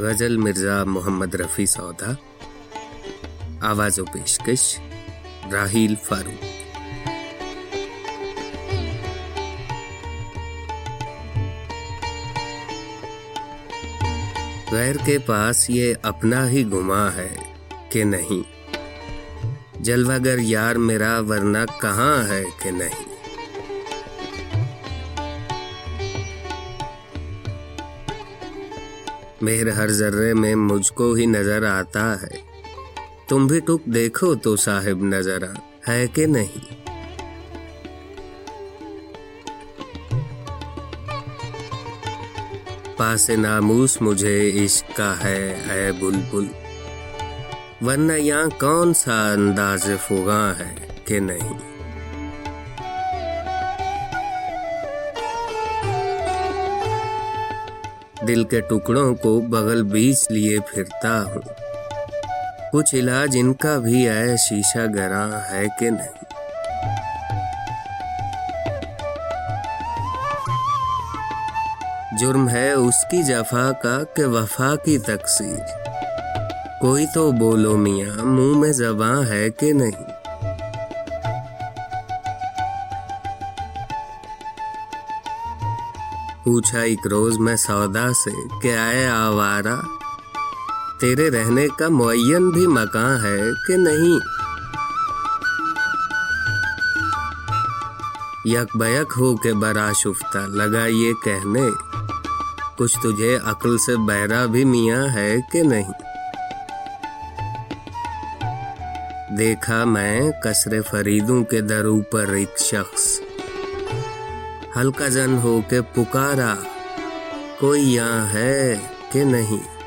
غزل مرزا محمد رفیع سودا آواز و پیشکش راہیل فاروق۔ غیر کے پاس یہ اپنا ہی گما ہے کہ نہیں۔ جلوہ گر یار میرا، ورنہ کہاں ہے کہ نہیں۔ مہر ہر ذرے میں مجھ کو ہی نظر آتا ہے۔ تم بھی ٹک دیکھو تو صاحب نظر ہے کہ نہیں؟ پاس ناموس مجھے عشق کا ہے، اے بلبل۔ ورنہ یہاں کون سا انداز فغاں ہے کہ نہیں؟ دل کے ٹکڑوں کو بغل بیچ لیے پھرتا ہوں۔ کچھ علاج ان کا بھی ہے، شیشہ گراں ہے کہ نہیں؟ جرم ہے اس کی جفا کا کہ وفا کی تقسیر کوئی تو بولو میاں، منہ میں زباں ہے کہ نہیں؟ پوچھا ایک روز میں سودا سے کہ آئے آوارہ، تیرے رہنے کا معین بھی مکان ہے کہ نہیں؟ یک بیک ہو کے برا شفتہ، لگا یہ کہنے، کچھ تجھے عقل سے بہرا بھی میاں ہے کہ نہیں؟ دیکھا میں کسر فریدوں کے درو پر ایک شخص ہلکا زن ہو کے پکارا کوئی یہاں ہے کہ نہیں؟